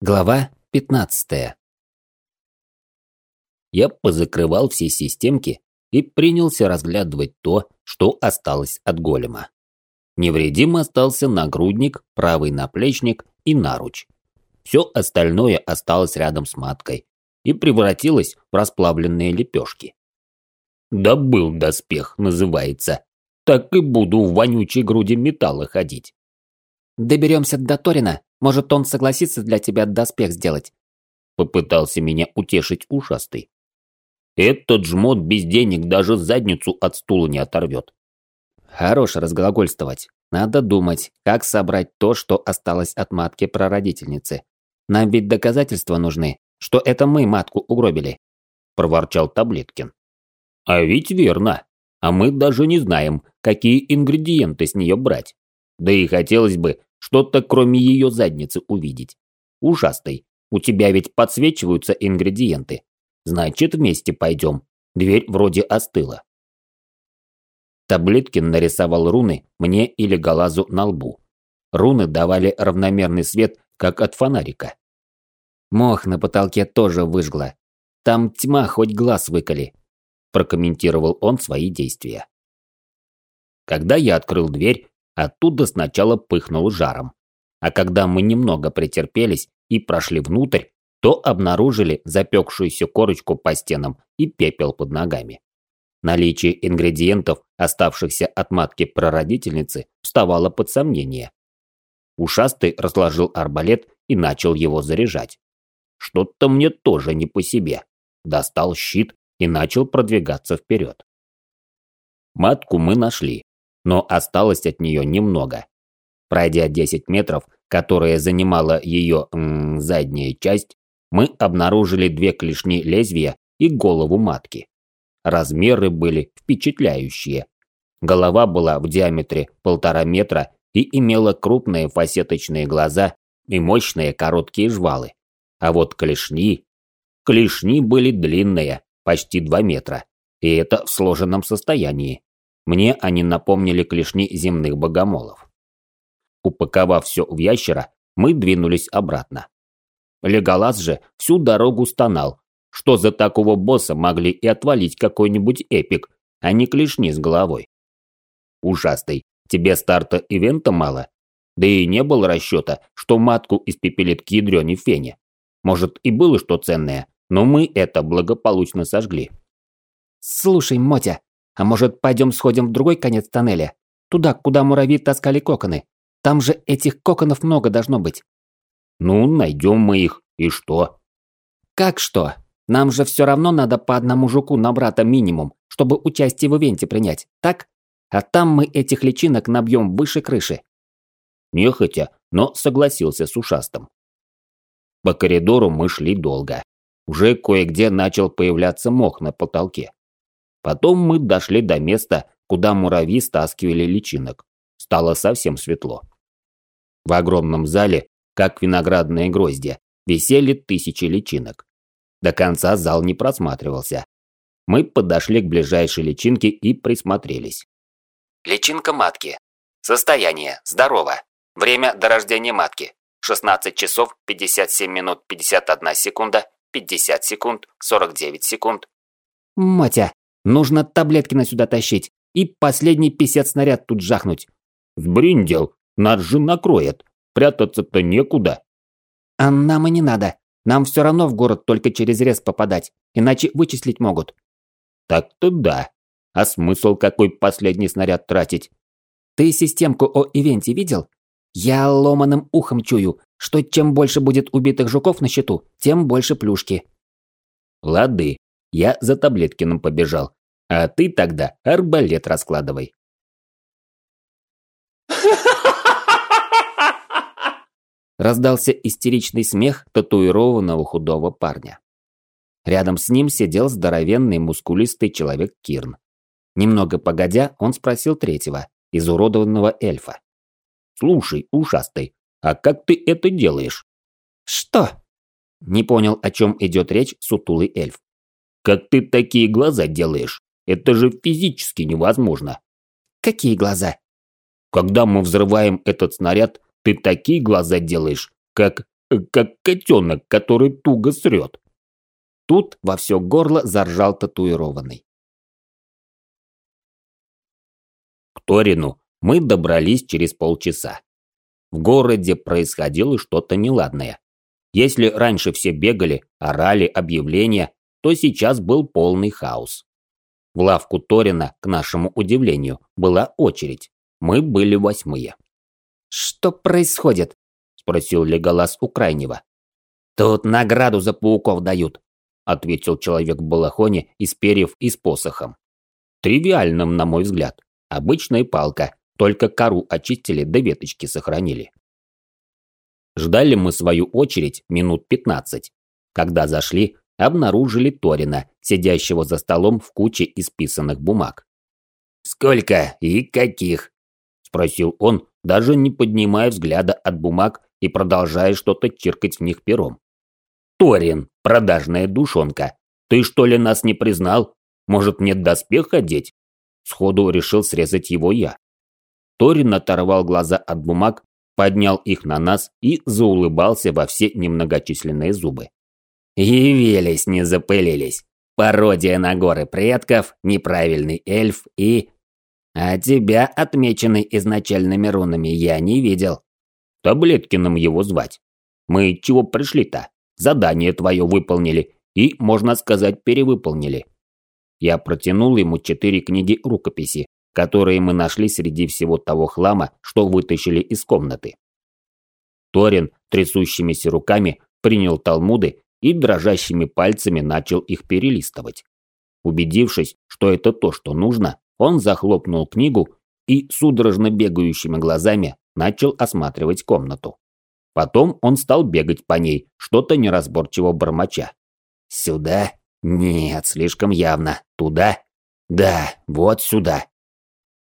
Глава 15. Я позакрывал все системки и принялся разглядывать то, что осталось от голема. Невредим остался нагрудник, правый наплечник и наруч. Все остальное осталось рядом с маткой и превратилось в расплавленные лепешки. «Добыл доспех» называется. Так и буду в вонючей груди металла ходить. Доберемся до Торина, может, он согласится для тебя доспех сделать?» Попытался меня утешить ушастый. Этот жмот без денег даже задницу от стула не оторвет. Хорош разглагольствовать. Надо думать, как собрать то, что осталось от матки прародительницы. Нам ведь доказательства нужны, что это мы матку угробили. Проворчал Таблеткин. А ведь верно. А мы даже не знаем, какие ингредиенты с нее брать. Да и хотелось бы, что-то кроме ее задницы увидеть. Ужасный. У тебя ведь подсвечиваются ингредиенты. Значит, вместе пойдем. Дверь вроде остыла. Таблеткин нарисовал руны мне или Галазу на лбу. Руны давали равномерный свет, как от фонарика. Мох на потолке тоже выжгло. Там тьма, хоть глаз выколи. Прокомментировал он свои действия. Когда я открыл дверь, Оттуда сначала пыхнул жаром. А когда мы немного претерпелись и прошли внутрь, то обнаружили запекшуюся корочку по стенам и пепел под ногами. Наличие ингредиентов, оставшихся от матки прародительницы, вставало под сомнение. Ушастый разложил арбалет и начал его заряжать. Что-то мне тоже не по себе. Достал щит и начал продвигаться вперед. Матку мы нашли, но осталось от нее немного. Пройдя 10 метров, которые занимала ее м, задняя часть, мы обнаружили две клешни лезвия и голову матки. Размеры были впечатляющие. Голова была в диаметре полтора метра и имела крупные фасеточные глаза и мощные короткие жвалы. А вот клешни... Клешни были длинные, почти 2 метра, и это в сложенном состоянии. Мне они напомнили клешни земных богомолов. Упаковав все в ящера, мы двинулись обратно. Леголас же всю дорогу стонал, что за такого босса могли и отвалить какой-нибудь эпик, а не клешни с головой. Ужасный, тебе старта ивента мало? Да и не было расчета, что матку испепелит к ядрёне фене. Может, и было что ценное, но мы это благополучно сожгли. «Слушай, Мотя, а может, пойдем сходим в другой конец тоннеля? Туда, куда муравьи таскали коконы. Там же этих коконов много должно быть. Ну, найдем мы их. И что? Как что? Нам же все равно надо по одному жуку на брата минимум, чтобы участие в ивенте принять, так? А там мы этих личинок набьем выше крыши. Нехотя, но согласился с ушастом. По коридору мы шли долго. Уже кое-где начал появляться мох на потолке. Потом мы дошли до места, куда муравьи стаскивали личинок. Стало совсем светло. В огромном зале, как виноградные гроздья, висели тысячи личинок. До конца зал не просматривался. Мы подошли к ближайшей личинке и присмотрелись. Личинка матки. Состояние. Здорово. Время до рождения матки. 16 часов 57 минут 51 секунда, 50 секунд, 49 секунд. Матя, Нужно Таблеткина сюда тащить и последний писец снаряд тут жахнуть. Сбриндел, нас же накроет. Прятаться-то некуда. А нам и не надо. Нам все равно в город только через рез попадать, иначе вычислить могут. Так-то да. А смысл какой последний снаряд тратить? Ты системку о ивенте видел? Я ломаным ухом чую, что чем больше будет убитых жуков на счету, тем больше плюшки. Лады, я за Таблеткиным побежал. А ты тогда арбалет раскладывай. Раздался истеричный смех татуированного худого парня. Рядом с ним сидел здоровенный мускулистый человек Кирн. Немного погодя, он спросил третьего, изуродованного эльфа. «Слушай, ушастый, а как ты это делаешь?» «Что?» Не понял, о чем идет речь сутулый эльф. «Как ты такие глаза делаешь?» Это же физически невозможно. Какие глаза? Когда мы взрываем этот снаряд, ты такие глаза делаешь, как... как котенок, который туго срет. Тут во все горло заржал татуированный. К Торину мы добрались через полчаса. В городе происходило что-то неладное. Если раньше все бегали, орали объявления, то сейчас был полный хаос. В лавку Торина, к нашему удивлению, была очередь. Мы были восьмые. «Что происходит?» – спросил Леголас у крайнего. «Тут награду за пауков дают», – ответил человек в балахоне из перьев и с посохом. Тривиальным, на мой взгляд. Обычная палка, только кору очистили да веточки сохранили. Ждали мы свою очередь минут пятнадцать. Когда зашли, обнаружили Торина, сидящего за столом в куче исписанных бумаг. «Сколько и каких?» – спросил он, даже не поднимая взгляда от бумаг и продолжая что-то чиркать в них пером. «Торин, продажная душонка, ты что ли нас не признал? Может, нет доспех одеть?» Сходу решил срезать его я. Торин оторвал глаза от бумаг, поднял их на нас и заулыбался во все немногочисленные зубы. «Явились, не запылились. Пародия на горы предков, неправильный эльф и... А тебя, отмеченный изначальными рунами, я не видел». Таблеткиным его звать. Мы чего пришли-то? Задание твое выполнили и, можно сказать, перевыполнили. Я протянул ему четыре книги рукописи, которые мы нашли среди всего того хлама, что вытащили из комнаты. Торин трясущимися руками принял талмуды и дрожащими пальцами начал их перелистывать. Убедившись, что это то, что нужно, он захлопнул книгу и судорожно бегающими глазами начал осматривать комнату. Потом он стал бегать по ней, что-то неразборчиво бормоча. «Сюда? Нет, слишком явно. Туда? Да, вот сюда.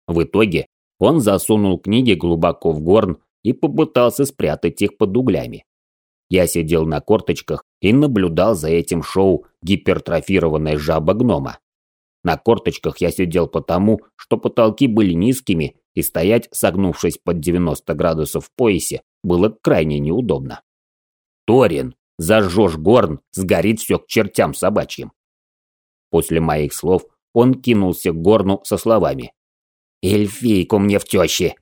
В итоге он засунул книги глубоко в горн и попытался спрятать их под углями. Я сидел на корточках и наблюдал за этим шоу гипертрофированная жаба-гнома. На корточках я сидел потому, что потолки были низкими, и стоять, согнувшись под 90 градусов в поясе, было крайне неудобно. «Торин, зажжешь горн, сгорит все к чертям собачьим». После моих слов он кинулся к горну со словами Эльфийку мне в тещи.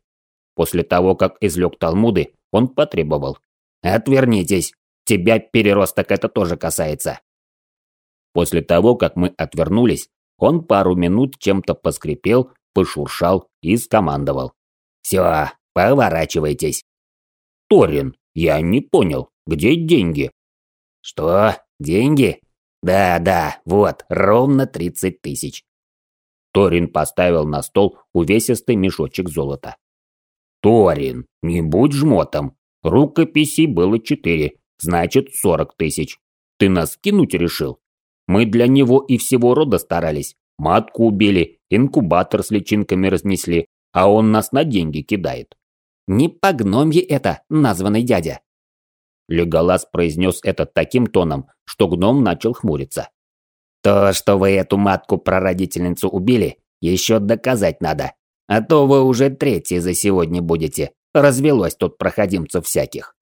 После того, как излег Талмуды, он потребовал. Отвернитесь. Тебя, переросток, это тоже касается. После того, как мы отвернулись, он пару минут чем-то поскрипел, пошуршал и скомандовал. Все, поворачивайтесь. Торин, я не понял, где деньги? Что? Деньги? Да, да, вот, ровно 30 тысяч. Торин поставил на стол увесистый мешочек золота. «Торин, не будь жмотом. Рукописей было четыре, значит сорок тысяч. Ты нас кинуть решил? Мы для него и всего рода старались. Матку убили, инкубатор с личинками разнесли, а он нас на деньги кидает». «Не по гномье это, названный дядя». Леголас произнес это таким тоном, что гном начал хмуриться. То, что вы эту матку-прародительницу убили, еще доказать надо. А то вы уже третий за сегодня будете. Развелось тут проходимцев всяких.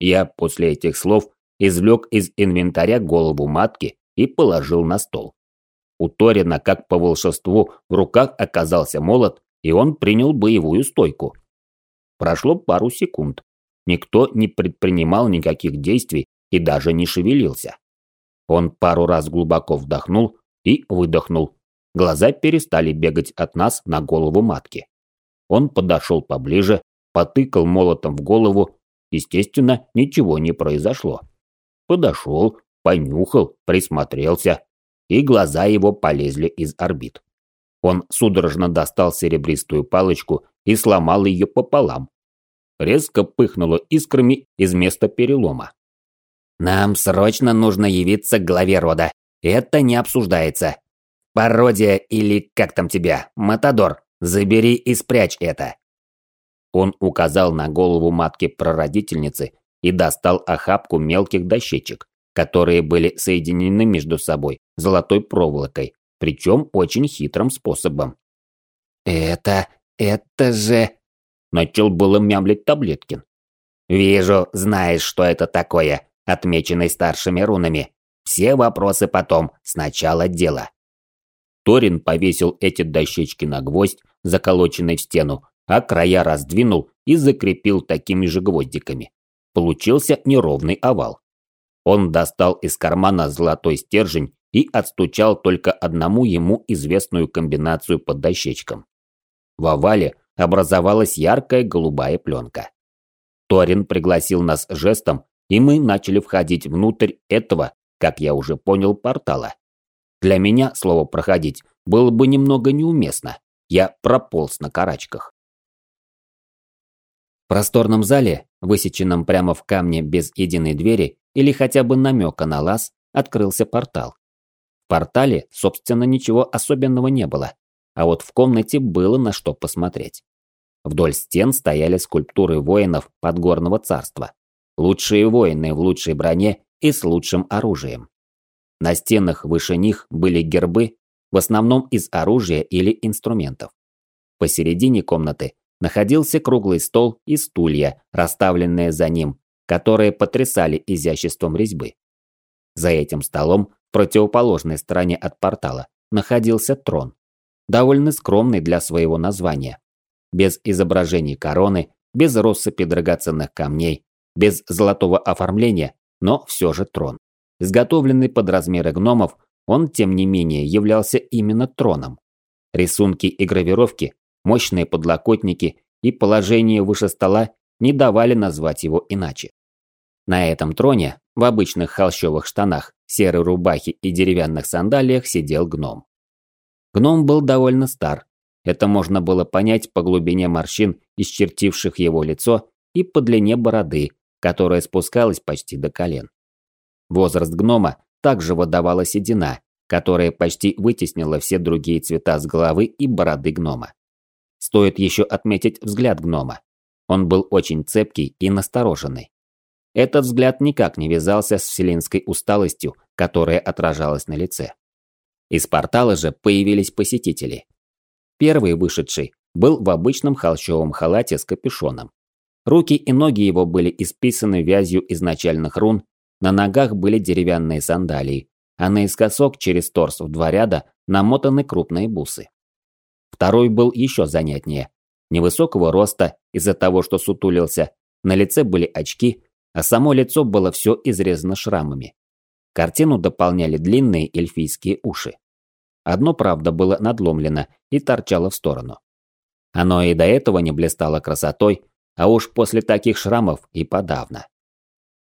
Я после этих слов извлек из инвентаря голову матки и положил на стол. У Торина, как по волшебству, в руках оказался молот, и он принял боевую стойку. Прошло пару секунд. Никто не предпринимал никаких действий и даже не шевелился. Он пару раз глубоко вдохнул и выдохнул. Глаза перестали бегать от нас на голову матки. Он подошел поближе, потыкал молотом в голову. Естественно, ничего не произошло. Подошел, понюхал, присмотрелся, и глаза его полезли из орбит. Он судорожно достал серебристую палочку и сломал ее пополам. Резко пыхнуло искрами из места перелома. Нам срочно нужно явиться к главе рода. Это не обсуждается. Пародия или как там тебя, Матадор, забери и спрячь это. Он указал на голову матки-прародительницы и достал охапку мелких дощечек, которые были соединены между собой золотой проволокой, причем очень хитрым способом. «Это... это же...» Начал было мямлить Таблеткин. «Вижу, знаешь, что это такое, отмеченный старшими рунами. Все вопросы потом, сначала дело». Торин повесил эти дощечки на гвоздь, заколоченный в стену, а края раздвинул и закрепил такими же гвоздиками. Получился неровный овал. Он достал из кармана золотой стержень и отстучал только одному ему известную комбинацию под дощечкам. В овале образовалась яркая голубая пленка. Торин пригласил нас жестом, и мы начали входить внутрь этого, как я уже понял, портала. Для меня слово «проходить» было бы немного неуместно. Я прополз на карачках. Просторном зале, высеченном прямо в камне без единой двери или хотя бы намека на лаз, открылся портал. В портале, собственно, ничего особенного не было, а вот в комнате было на что посмотреть. Вдоль стен стояли скульптуры воинов подгорного царства. Лучшие воины в лучшей броне и с лучшим оружием. На стенах выше них были гербы, в основном из оружия или инструментов. Посередине комнаты находился круглый стол и стулья, расставленные за ним, которые потрясали изяществом резьбы. За этим столом, в противоположной стороне от портала, находился трон. Довольно скромный для своего названия. Без изображений короны, без россыпи драгоценных камней, без золотого оформления, но все же трон. Изготовленный под размеры гномов, он, тем не менее, являлся именно троном. Рисунки и гравировки, мощные подлокотники и положение выше стола не давали назвать его иначе. На этом троне, в обычных холщовых штанах, серой рубахе и деревянных сандалиях сидел гном. Гном был довольно стар. Это можно было понять по глубине морщин, исчертивших его лицо, и по длине бороды, которая спускалась почти до колен. Возраст гнома также выдавала седина, которая почти вытеснила все другие цвета с головы и бороды гнома. Стоит еще отметить взгляд гнома. Он был очень цепкий и настороженный. Этот взгляд никак не вязался с вселенской усталостью, которая отражалась на лице. Из портала же появились посетители. Первый вышедший был в обычном холщовом халате с капюшоном. Руки и ноги его были исписаны вязью изначальных рун на ногах были деревянные сандалии, а наискосок через торс в два ряда намотаны крупные бусы. Второй был еще занятнее. Невысокого роста из-за того, что сутулился, на лице были очки, а само лицо было все изрезано шрамами. Картину дополняли длинные эльфийские уши. Одно, правда, было надломлено и торчало в сторону. Оно и до этого не блистало красотой, а уж после таких шрамов и подавно.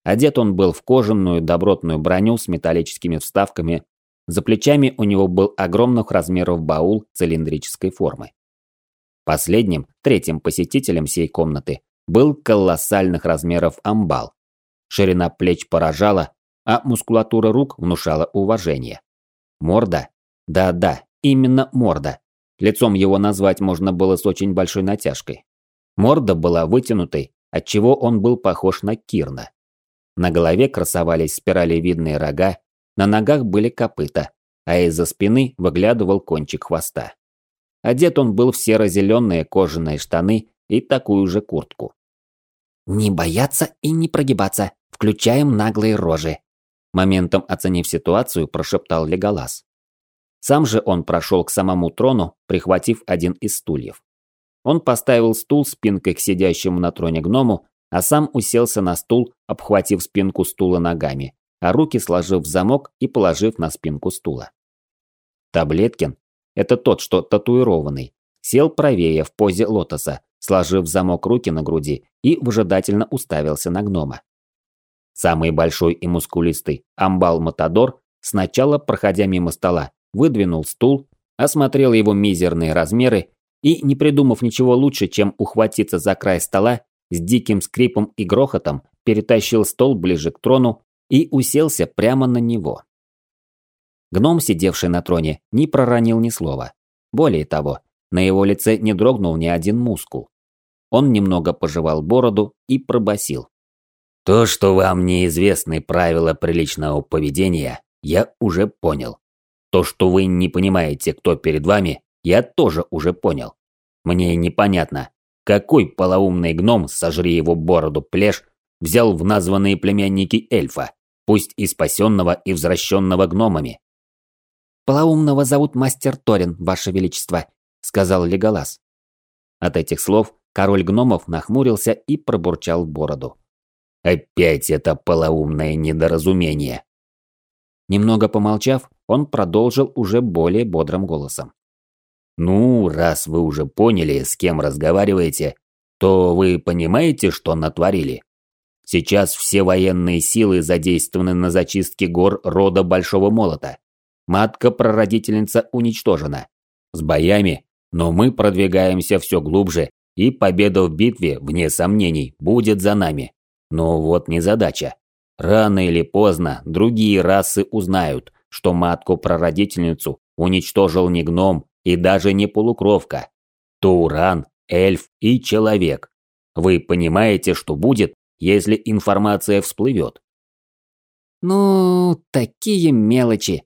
Одет он был в кожаную добротную броню с металлическими вставками. За плечами у него был огромных размеров баул цилиндрической формы. Последним, третьим посетителем сей комнаты был колоссальных размеров амбал. Ширина плеч поражала, а мускулатура рук внушала уважение. Морда? Да-да, именно морда. Лицом его назвать можно было с очень большой натяжкой. Морда была вытянутой, отчего он был похож на Кирна. На голове красовались спиралевидные рога, на ногах были копыта, а из-за спины выглядывал кончик хвоста. Одет он был в серо-зеленые кожаные штаны и такую же куртку. «Не бояться и не прогибаться, включаем наглые рожи», моментом оценив ситуацию, прошептал Леголас. Сам же он прошел к самому трону, прихватив один из стульев. Он поставил стул спинкой к сидящему на троне гному, а сам уселся на стул, обхватив спинку стула ногами, а руки сложив в замок и положив на спинку стула. Таблеткин, это тот, что татуированный, сел правее в позе лотоса, сложив в замок руки на груди и выжидательно уставился на гнома. Самый большой и мускулистый Амбал-Матадор, сначала, проходя мимо стола, выдвинул стул, осмотрел его мизерные размеры и, не придумав ничего лучше, чем ухватиться за край стола, с диким скрипом и грохотом перетащил стол ближе к трону и уселся прямо на него. Гном, сидевший на троне, не проронил ни слова. Более того, на его лице не дрогнул ни один мускул. Он немного пожевал бороду и пробасил. «То, что вам неизвестны правила приличного поведения, я уже понял. То, что вы не понимаете, кто перед вами, я тоже уже понял. Мне непонятно, какой полоумный гном, сожри его бороду плешь, взял в названные племянники эльфа, пусть и спасенного и возвращенного гномами. «Полоумного зовут мастер Торин, ваше величество», – сказал Леголас. От этих слов король гномов нахмурился и пробурчал в бороду. «Опять это полоумное недоразумение!» Немного помолчав, он продолжил уже более бодрым голосом. «Ну, раз вы уже поняли, с кем разговариваете, то вы понимаете, что натворили? Сейчас все военные силы задействованы на зачистке гор рода Большого Молота. Матка-прародительница уничтожена. С боями, но мы продвигаемся все глубже, и победа в битве, вне сомнений, будет за нами. Но вот незадача. Рано или поздно другие расы узнают, что матку-прародительницу уничтожил не гном и даже не полукровка. Тауран, эльф и человек. Вы понимаете, что будет, если информация всплывет? Ну, такие мелочи.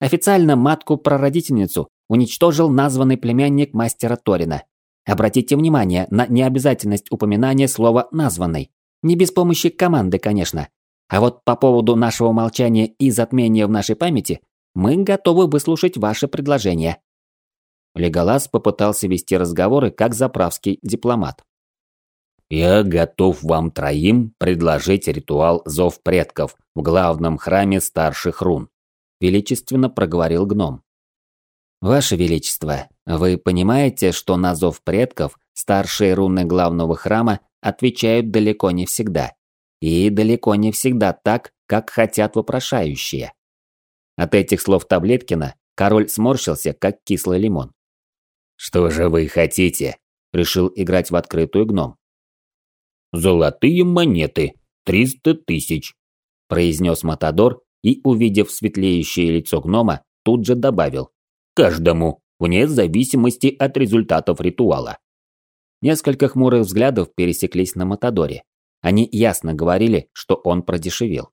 Официально матку-прародительницу уничтожил названный племянник мастера Торина. Обратите внимание на необязательность упоминания слова «названный». Не без помощи команды, конечно. А вот по поводу нашего молчания и затмения в нашей памяти, мы готовы выслушать ваше предложение. Леголас попытался вести разговоры как заправский дипломат. «Я готов вам троим предложить ритуал Зов Предков в главном храме старших рун», – величественно проговорил гном. «Ваше Величество, вы понимаете, что на Зов Предков старшие руны главного храма отвечают далеко не всегда. И далеко не всегда так, как хотят вопрошающие». От этих слов Таблеткина король сморщился, как кислый лимон. «Что же вы хотите?» – решил играть в открытую гном. «Золотые монеты. Триста тысяч», – произнес Матадор и, увидев светлеющее лицо гнома, тут же добавил. «Каждому, вне зависимости от результатов ритуала». Несколько хмурых взглядов пересеклись на Матадоре. Они ясно говорили, что он продешевил.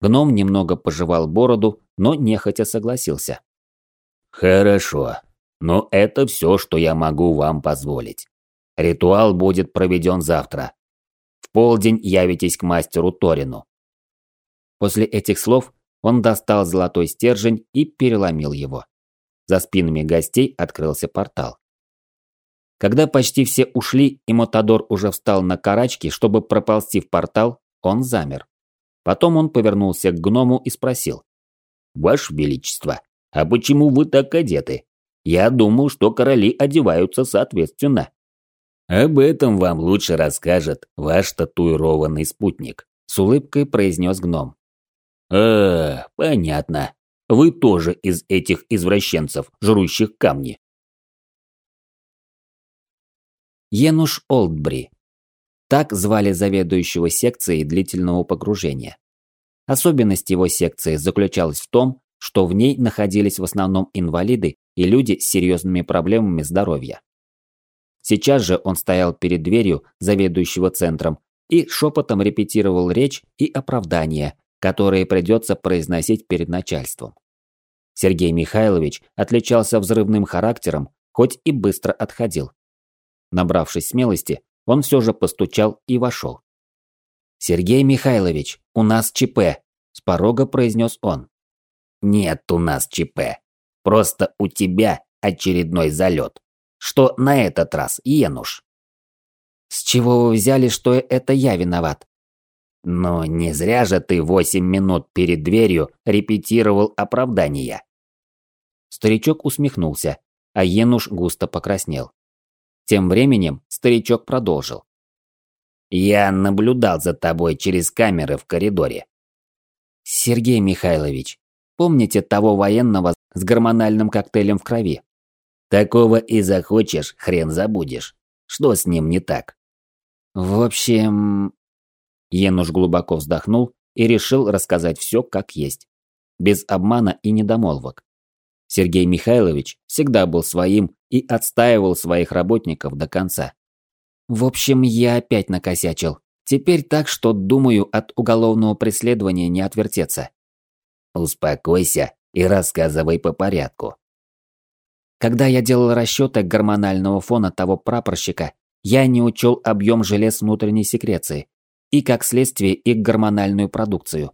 Гном немного пожевал бороду, но нехотя согласился. «Хорошо. Но это все, что я могу вам позволить. Ритуал будет проведен завтра. В полдень явитесь к мастеру Торину. После этих слов он достал золотой стержень и переломил его. За спинами гостей открылся портал. Когда почти все ушли и Мотодор уже встал на карачки, чтобы проползти в портал, он замер. Потом он повернулся к гному и спросил. «Ваше Величество, а почему вы так одеты? Я думал, что короли одеваются соответственно. Об этом вам лучше расскажет ваш татуированный спутник, с улыбкой произнес гном. А, понятно. Вы тоже из этих извращенцев, жрущих камни. Енуш Олдбри. Так звали заведующего секцией длительного погружения. Особенность его секции заключалась в том, что в ней находились в основном инвалиды и люди с серьезными проблемами здоровья. Сейчас же он стоял перед дверью заведующего центром и шепотом репетировал речь и оправдания, которые придется произносить перед начальством. Сергей Михайлович отличался взрывным характером, хоть и быстро отходил. Набравшись смелости, он все же постучал и вошел. «Сергей Михайлович, у нас ЧП», – с порога произнес он. «Нет у нас ЧП. Просто у тебя очередной залет. Что на этот раз, Енуш?» «С чего вы взяли, что это я виноват?» «Но не зря же ты восемь минут перед дверью репетировал оправдания». Старичок усмехнулся, а Енуш густо покраснел. Тем временем старичок продолжил. «Я наблюдал за тобой через камеры в коридоре». «Сергей Михайлович, помните того военного с гормональным коктейлем в крови?» Такого и захочешь, хрен забудешь. Что с ним не так? В общем... Енуш глубоко вздохнул и решил рассказать все как есть. Без обмана и недомолвок. Сергей Михайлович всегда был своим и отстаивал своих работников до конца. В общем, я опять накосячил. Теперь так, что, думаю, от уголовного преследования не отвертеться. Успокойся и рассказывай по порядку. Когда я делал расчеты гормонального фона того прапорщика, я не учел объем желез внутренней секреции. и, как следствие, их гормональную продукцию.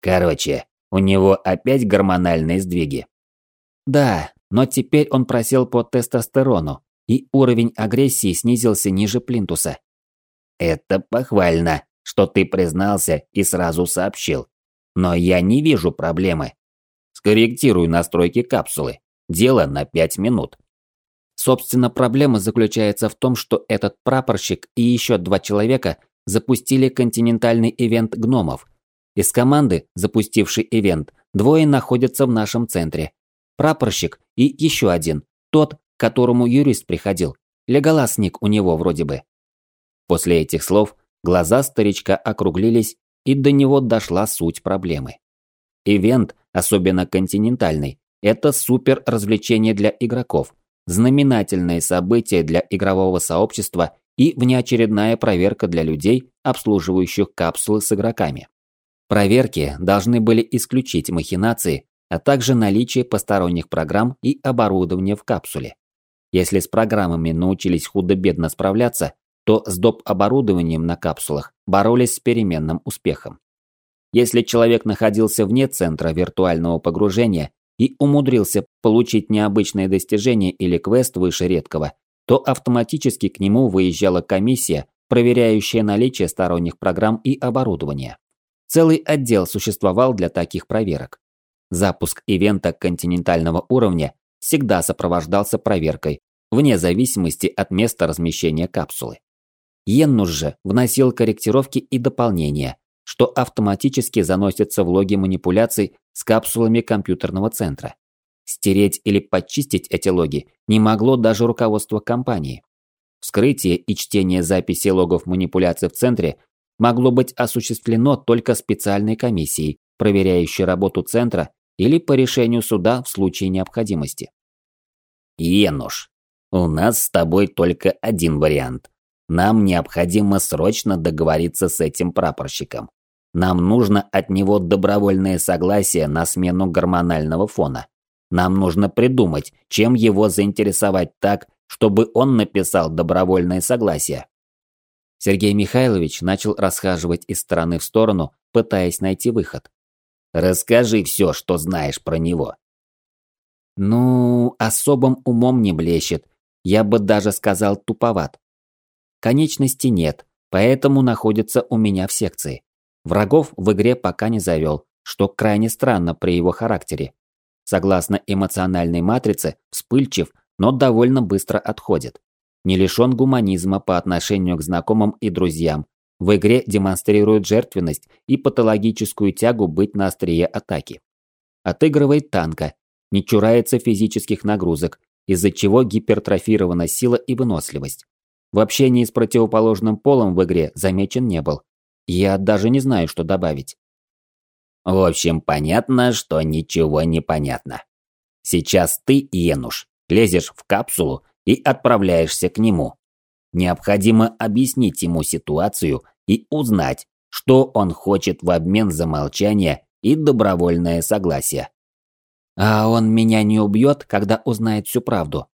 Короче, у него опять гормональные сдвиги. Да, но теперь он просел по тестостерону, и уровень агрессии снизился ниже плинтуса. Это похвально, что ты признался и сразу сообщил. Но я не вижу проблемы. Скорректируй настройки капсулы. Дело на 5 минут. Собственно, проблема заключается в том, что этот прапорщик и еще два человека запустили континентальный ивент гномов. Из команды, запустившей ивент, двое находятся в нашем центре. Прапорщик и еще один, тот, к которому юрист приходил. Леголасник у него вроде бы. После этих слов глаза старичка округлились, и до него дошла суть проблемы. Ивент, особенно континентальный, это супер развлечение для игроков, знаменательное событие для игрового сообщества и внеочередная проверка для людей, обслуживающих капсулы с игроками. Проверки должны были исключить махинации, а также наличие посторонних программ и оборудования в капсуле. Если с программами научились худо-бедно справляться, то с доп. оборудованием на капсулах боролись с переменным успехом. Если человек находился вне центра виртуального погружения и умудрился получить необычное достижение или квест выше редкого, то автоматически к нему выезжала комиссия, проверяющая наличие сторонних программ и оборудования. Целый отдел существовал для таких проверок. Запуск ивента континентального уровня всегда сопровождался проверкой, вне зависимости от места размещения капсулы. Йеннус же вносил корректировки и дополнения, что автоматически заносится в логи манипуляций с капсулами компьютерного центра. Стереть или подчистить эти логи не могло даже руководство компании. Вскрытие и чтение записи логов манипуляций в центре могло быть осуществлено только специальной комиссией, проверяющей работу центра или по решению суда в случае необходимости. Енуш, у нас с тобой только один вариант. Нам необходимо срочно договориться с этим прапорщиком. Нам нужно от него добровольное согласие на смену гормонального фона. Нам нужно придумать, чем его заинтересовать так, чтобы он написал добровольное согласие. Сергей Михайлович начал расхаживать из стороны в сторону, пытаясь найти выход. Расскажи все, что знаешь про него. Ну, особым умом не блещет. Я бы даже сказал туповат. Конечности нет, поэтому находится у меня в секции. Врагов в игре пока не завел, что крайне странно при его характере. Согласно эмоциональной матрице, вспыльчив, но довольно быстро отходит. Не лишен гуманизма по отношению к знакомым и друзьям. В игре демонстрирует жертвенность и патологическую тягу быть на острие атаки. Отыгрывает танка, не чурается физических нагрузок, из-за чего гипертрофирована сила и выносливость. В общении с противоположным полом в игре замечен не был. Я даже не знаю, что добавить. В общем, понятно, что ничего не понятно. Сейчас ты, Енуш, лезешь в капсулу и отправляешься к нему. Необходимо объяснить ему ситуацию и узнать, что он хочет в обмен за молчание и добровольное согласие. А он меня не убьет, когда узнает всю правду.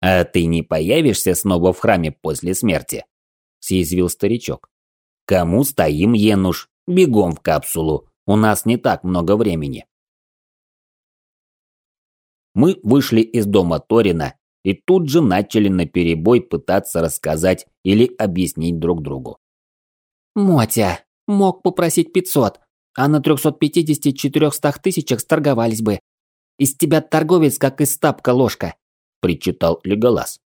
«А ты не появишься снова в храме после смерти?» – съязвил старичок. «Кому стоим, Енуш? Бегом в капсулу. У нас не так много времени». Мы вышли из дома Торина и тут же начали наперебой пытаться рассказать или объяснить друг другу. «Мотя, мог попросить 500, а на 350-400 тысячах сторговались бы. Из тебя торговец, как из тапка ложка. – причитал Леголас.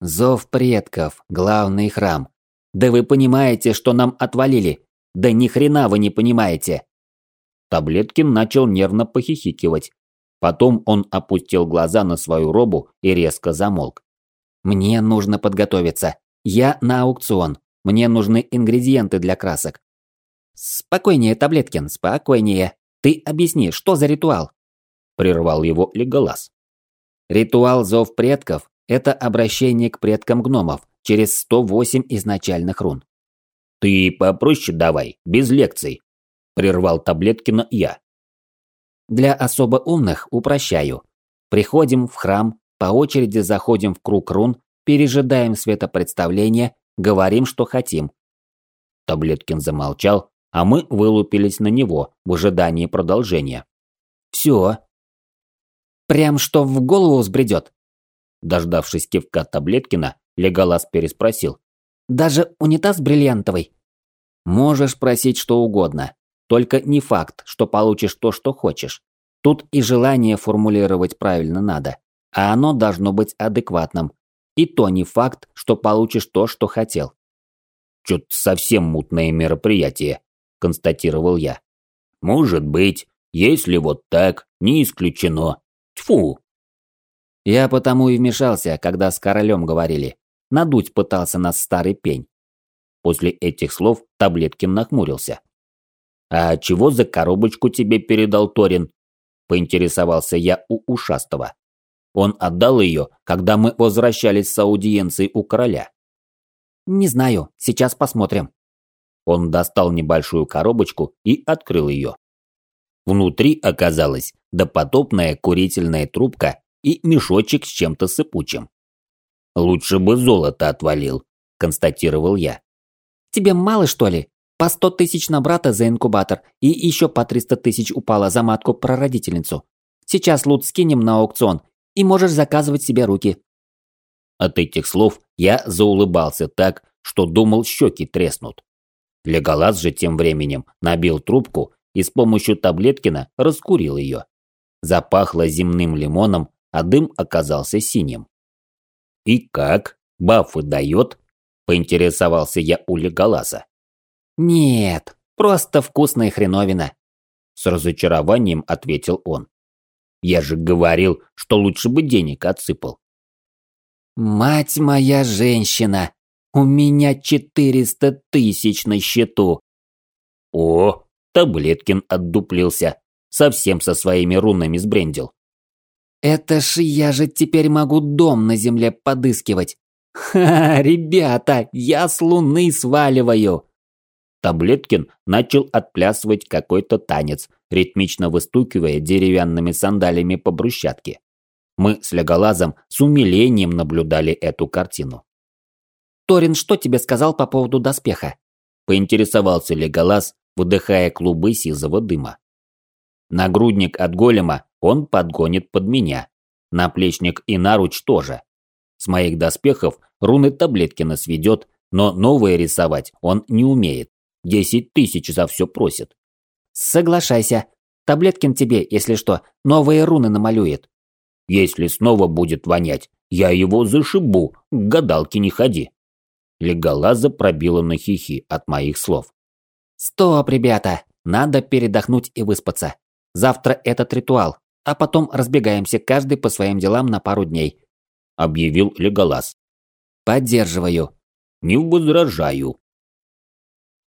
«Зов предков, главный храм. Да вы понимаете, что нам отвалили? Да ни хрена вы не понимаете!» Таблеткин начал нервно похихикивать. Потом он опустил глаза на свою робу и резко замолк. «Мне нужно подготовиться. Я на аукцион. Мне нужны ингредиенты для красок». «Спокойнее, Таблеткин, спокойнее. Ты объясни, что за ритуал?» Прервал его Леголас. Ритуал зов предков – это обращение к предкам гномов через 108 изначальных рун. «Ты попроще давай, без лекций», – прервал Таблеткина я. Для особо умных упрощаю. Приходим в храм, по очереди заходим в круг рун, пережидаем светопредставление, говорим, что хотим. Таблеткин замолчал, а мы вылупились на него в ожидании продолжения. Все. Прям что в голову взбредет? Дождавшись кивка Таблеткина, Леголас переспросил. Даже унитаз бриллиантовый? Можешь просить что угодно. Только не факт, что получишь то, что хочешь. Тут и желание формулировать правильно надо, а оно должно быть адекватным. И то не факт, что получишь то, что хотел. Чё-то совсем мутное мероприятие, констатировал я. Может быть, если вот так, не исключено. Тьфу. Я потому и вмешался, когда с королем говорили. Надуть пытался нас старый пень. После этих слов Таблеткин нахмурился. «А чего за коробочку тебе передал Торин?» – поинтересовался я у Ушастого. Он отдал ее, когда мы возвращались с аудиенцией у короля. «Не знаю, сейчас посмотрим». Он достал небольшую коробочку и открыл ее. Внутри оказалась допотопная курительная трубка и мешочек с чем-то сыпучим. «Лучше бы золото отвалил», – констатировал я. «Тебе мало, что ли? По сто тысяч на брата за инкубатор и еще по триста тысяч упало за матку-прародительницу. Сейчас лут скинем на аукцион, и можешь заказывать себе руки». От этих слов я заулыбался так, что думал щеки треснут. Леголас же тем временем набил трубку и с помощью таблеткина раскурил ее. Запахло земным лимоном, а дым оказался синим. «И как? Бафы дает?» – поинтересовался я у Леголаса. «Нет, просто вкусная хреновина», – с разочарованием ответил он. «Я же говорил, что лучше бы денег отсыпал». «Мать моя женщина! У меня четыреста тысяч на счету!» «О, Таблеткин отдуплился. Совсем со своими рунами сбрендил. «Это ж я же теперь могу дом на земле подыскивать. Ха, ребята, я с луны сваливаю!» Таблеткин начал отплясывать какой-то танец, ритмично выстукивая деревянными сандалями по брусчатке. Мы с Леголазом с умилением наблюдали эту картину. «Торин, что тебе сказал по поводу доспеха?» Поинтересовался Леголаз, выдыхая клубы сизого дыма. Нагрудник от голема он подгонит под меня. Наплечник и наруч тоже. С моих доспехов руны Таблеткина сведет, но новые рисовать он не умеет. Десять тысяч за все просит. Соглашайся. Таблеткин тебе, если что, новые руны намалюет. Если снова будет вонять, я его зашибу, к гадалке не ходи. Леголаза пробила на хихи от моих слов. Стоп, ребята, надо передохнуть и выспаться. Завтра этот ритуал, а потом разбегаемся каждый по своим делам на пару дней», – объявил Леголас. «Поддерживаю». «Не возражаю»,